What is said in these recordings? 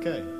Okay.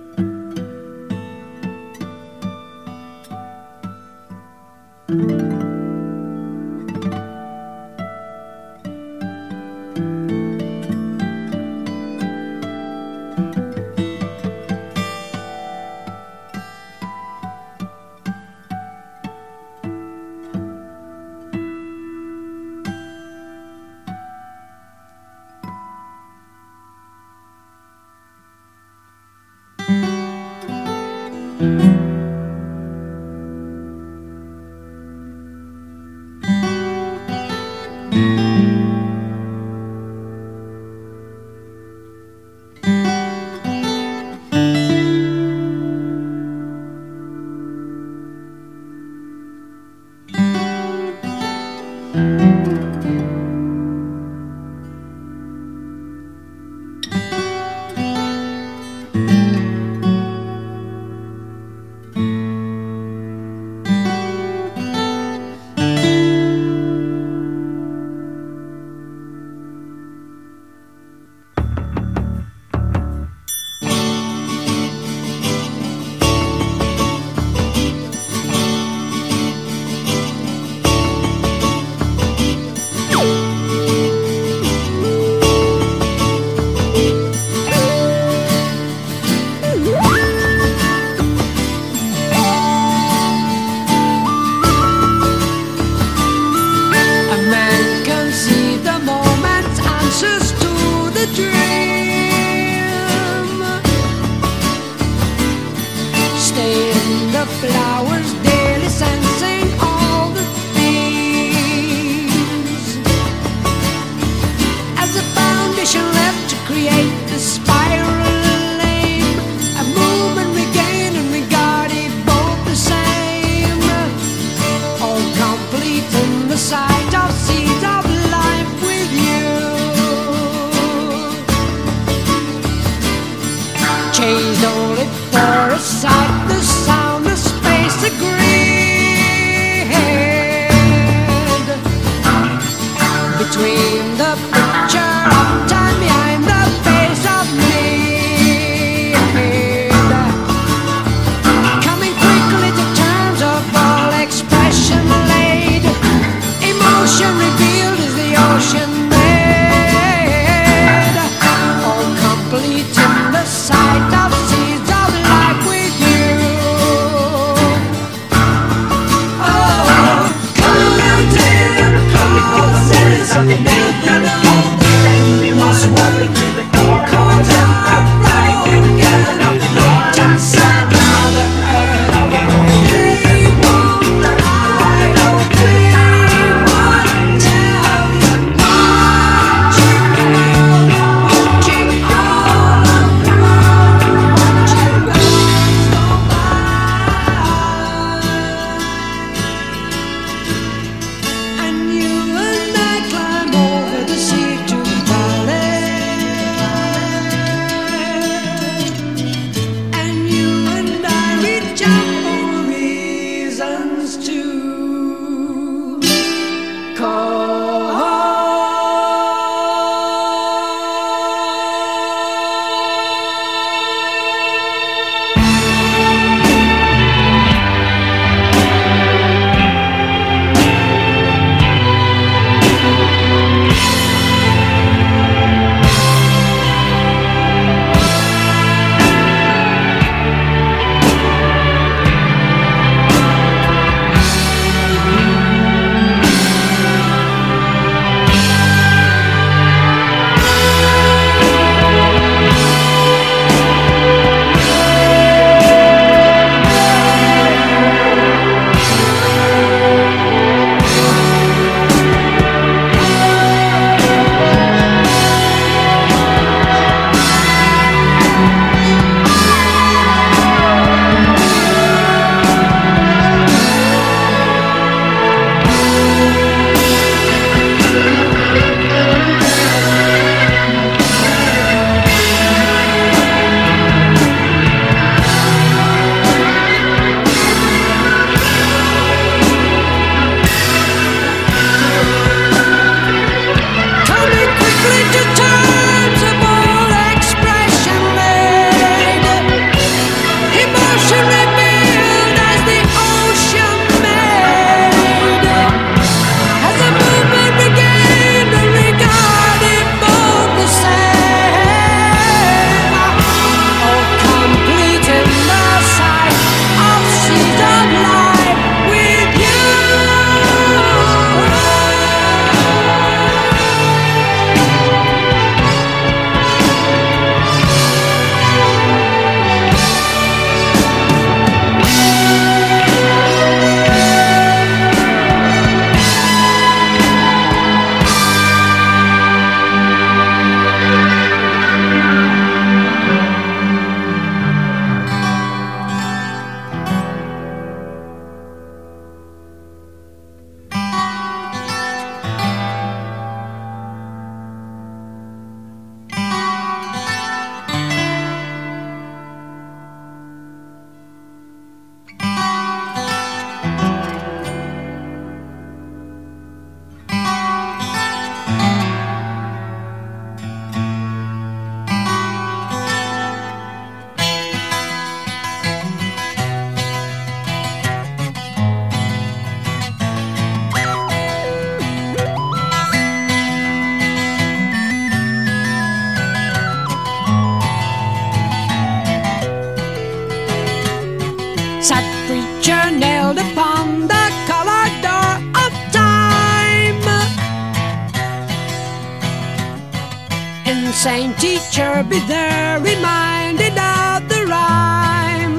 insane teacher be there reminded of the rhyme.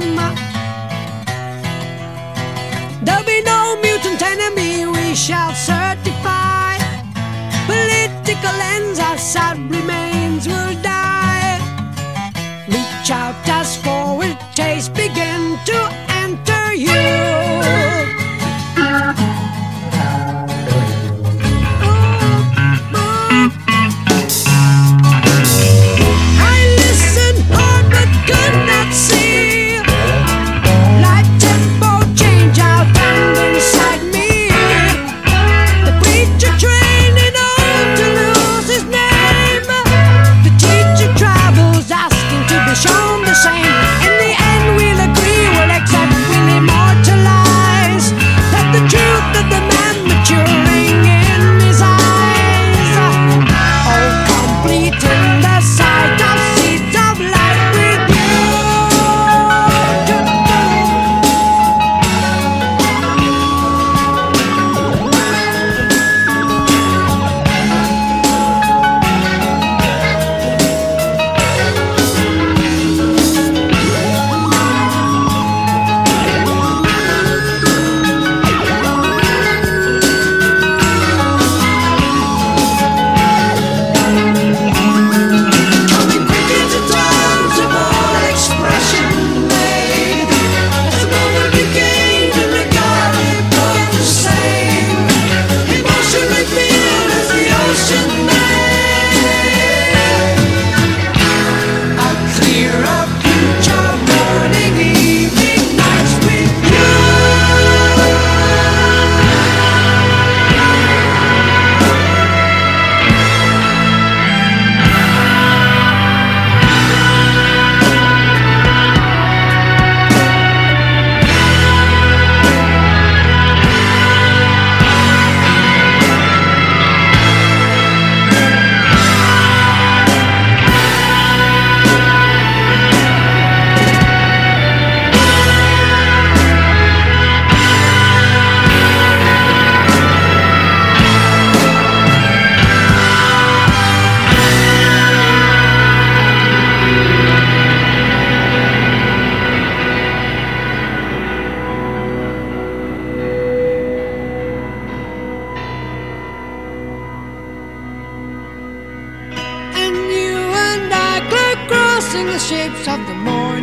There'll be no mutant enemy, we shall certify. Political ends outside remain.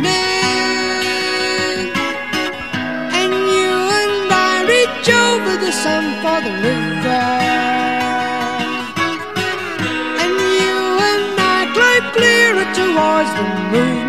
morning. And you and I reach over the sun for the river. And you and I climb clearer towards the moon.